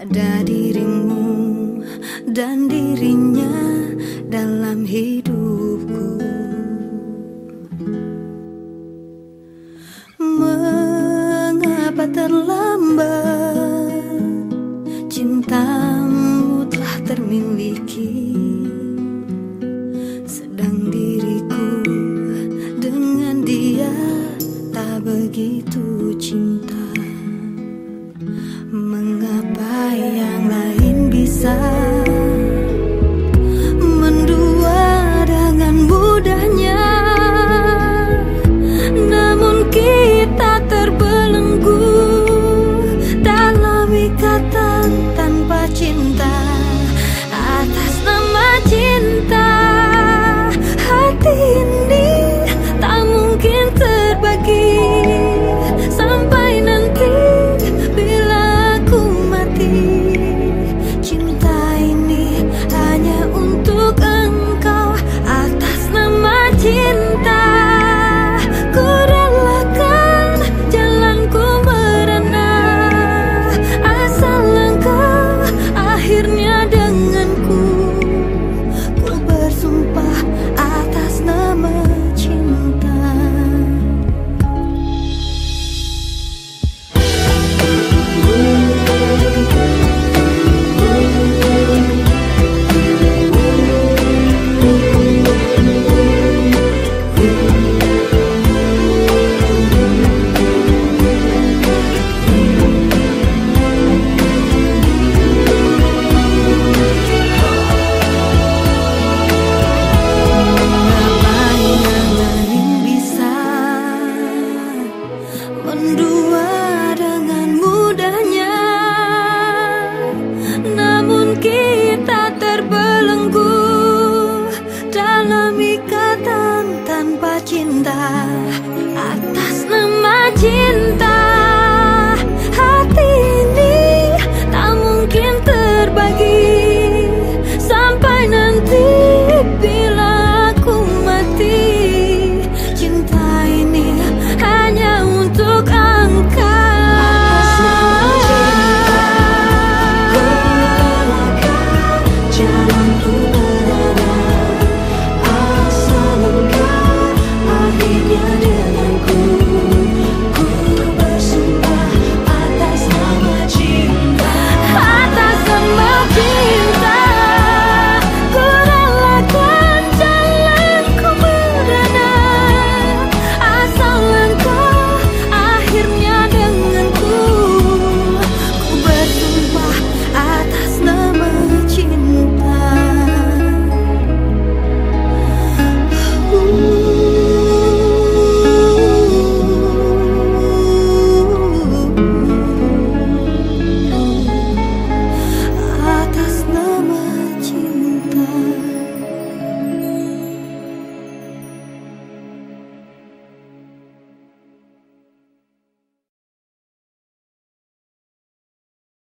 Ada dirimu dan dirinya dalam hidupku. Mengapa terlambat kayang maimbisa.